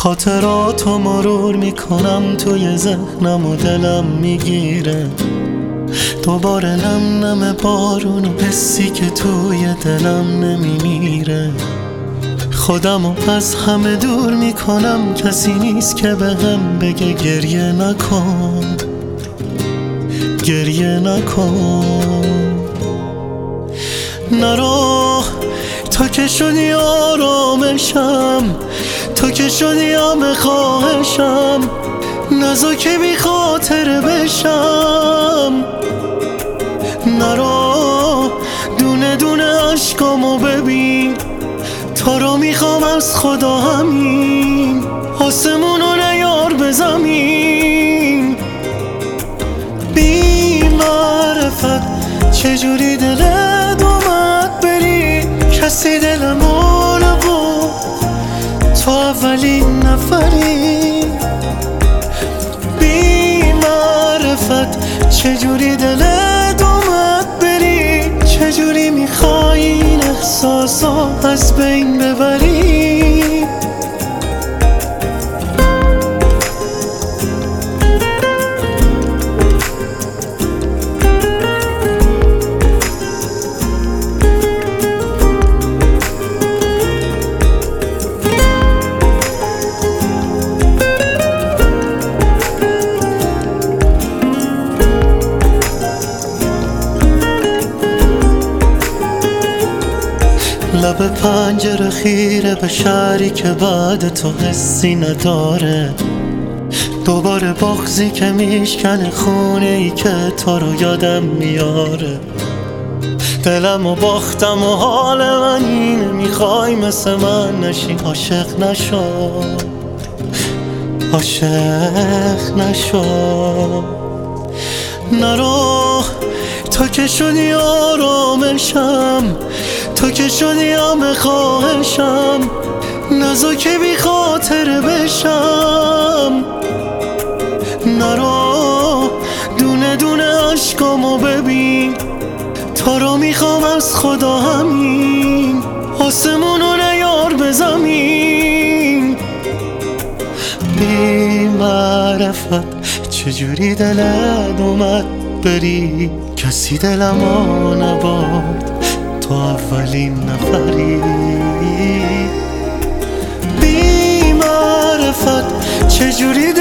خاطراتو مرور می‌کنم توی ذهنم و دلم می‌گیره. دوباره نم نم بارون و حسی که توی دلم نمیمیره. خودم و از همه دور می‌کنم کسی نیست که به هم بگه گریه نکن. گریه نکن. نرو. تو که شدی آرامشم تو که شدی همه خواهشم نزا که بی خاطر بشم. نرو دونه دونه عشقامو ببین تا رو می‌خوام از خدا همین آسمونو نیار به زمین. بی معرفت چجوری بری کسی دلمو نبود. تو اولین نفری. بی معرفت چجوری دلت اومد بری؟ چجوری می‌خوای این احساسا از بین ببری؟ لب پنجره خیره به شهری که بعد تو حسی نداره. دوباره بغزی که میشکنه خونه ای که تو رو یادم میاره. دلم و باختم و حال من اینه می‌خوای مثل من نشی. عاشق نشو. عاشق نشو. نرو تو که شدی آرامشم. تو که شدی همه خواهشم نزا که بی خاطر بشم. نرو دونه دونه عشقامو ببین تا رو می‌خوام از خدا همین. آسمونو نیار به زمین. بی معرفت چجوری دلت اومد بری؟ کسی دلمو نباد تو اولین نفری. بی معرفت چجوری